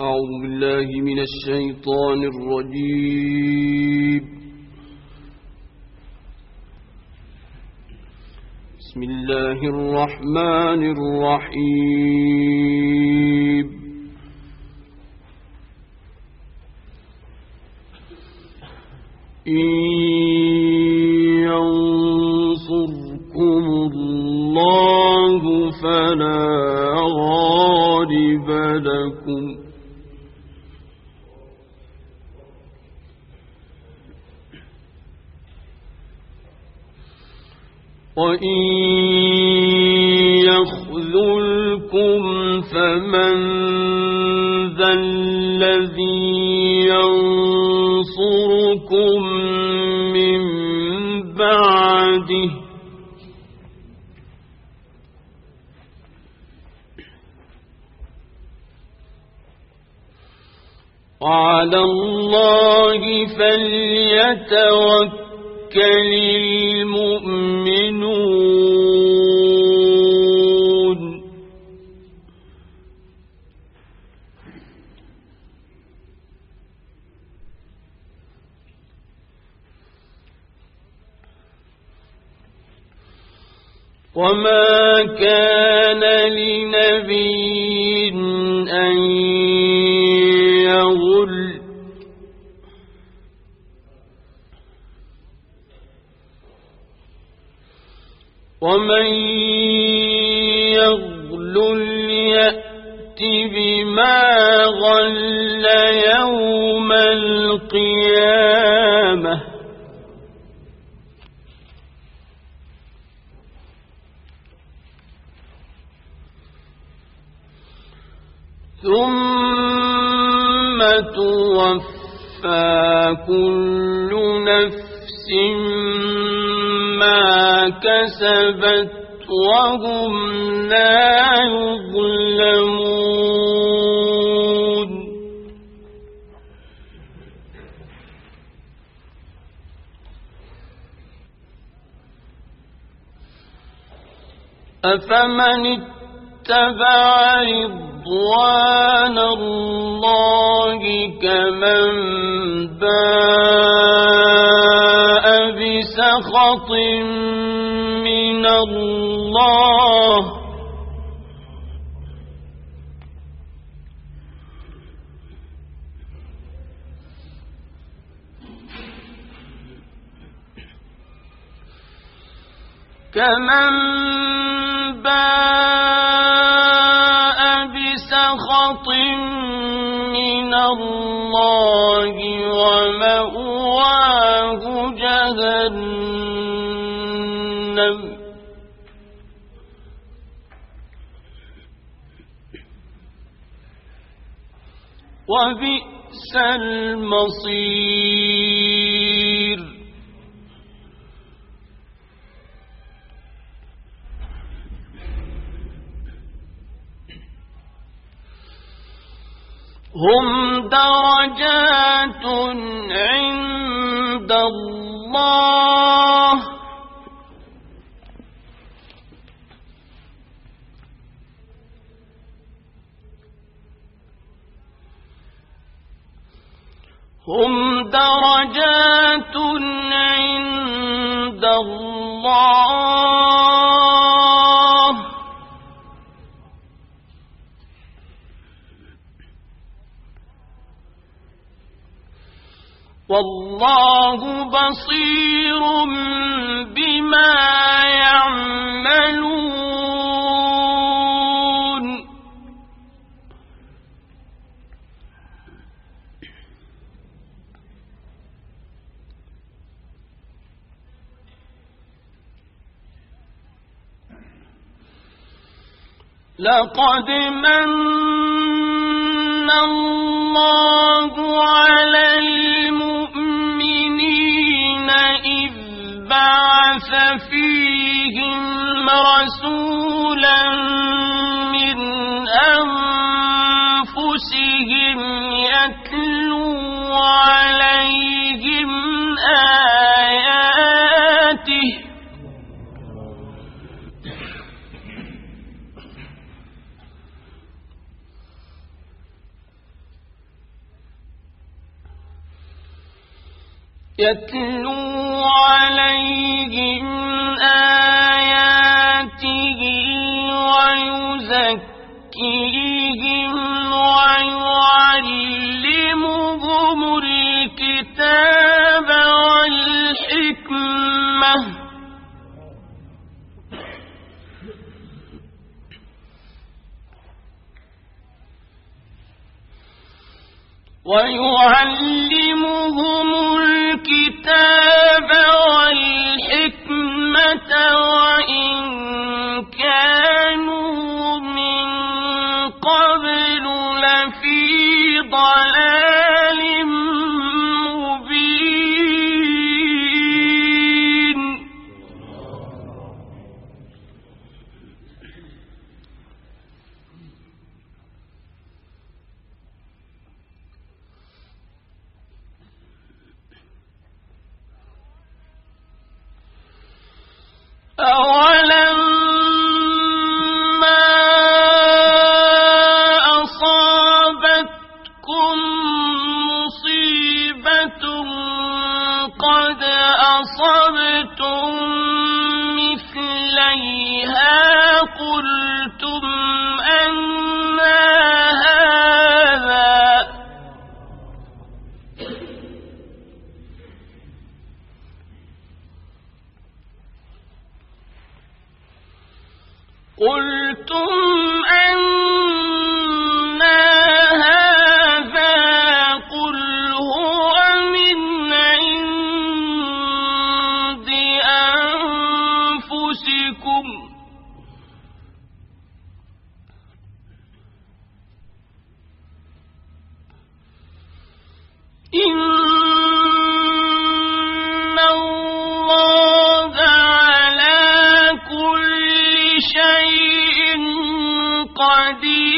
أعوذ بالله من الشيطان الرجيم. بسم الله الرحمن الرحيم. إن ينصركم الله فلا غالب لكم. وإن يخذلكم فمن ذا الذي ينصركم من بعده وعلى الله فليتوكل المؤمنون وما كان لنبي أن ومن يغل يأت بما غل يوم القيامة. ثم توفى كل نفس كسبت وهم لا يظلمون. أفمن اتبع رضوان الله كمن باء بسخط الله. كمن باء بسخط من الله وبئس المصير. هم درجات عند الله هم درجات عند الله والله بصير لقد من الله على المؤمنين إذ بعث فيهم رسولا من أنفسهم يتلو يتلو عليهم آياته ويزكيهم ويعلمهم الكتاب والحكمة ويعلمهم الكتاب والحكمة وإن قلتم أن هذا؟ قلتم قدير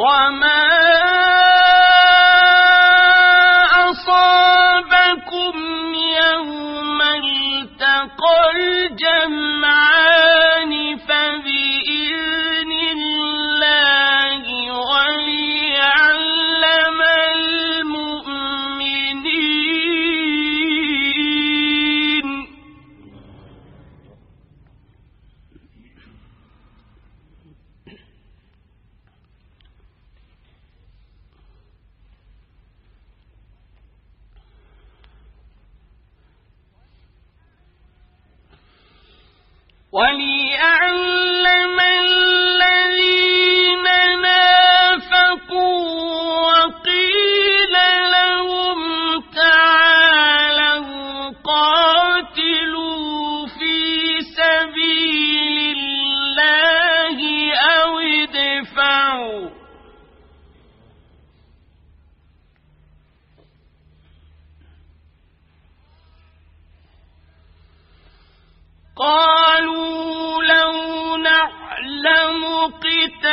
وما وليعلم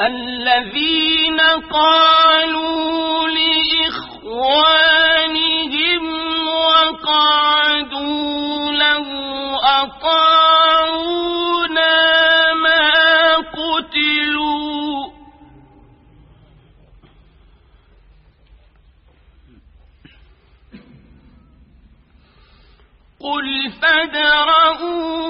الذين قالوا لإخوانهم وقعدوا له أطاعونا ما قتلوا. قل فادرءوا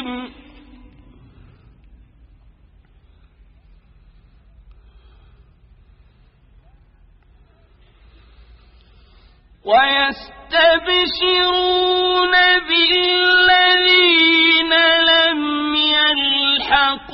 ويستبشرون بالذين لم يلحقوا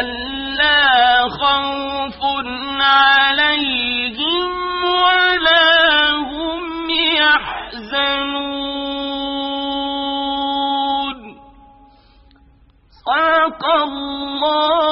ألا خوف عليهم ولا هم يحزنون. صدق الله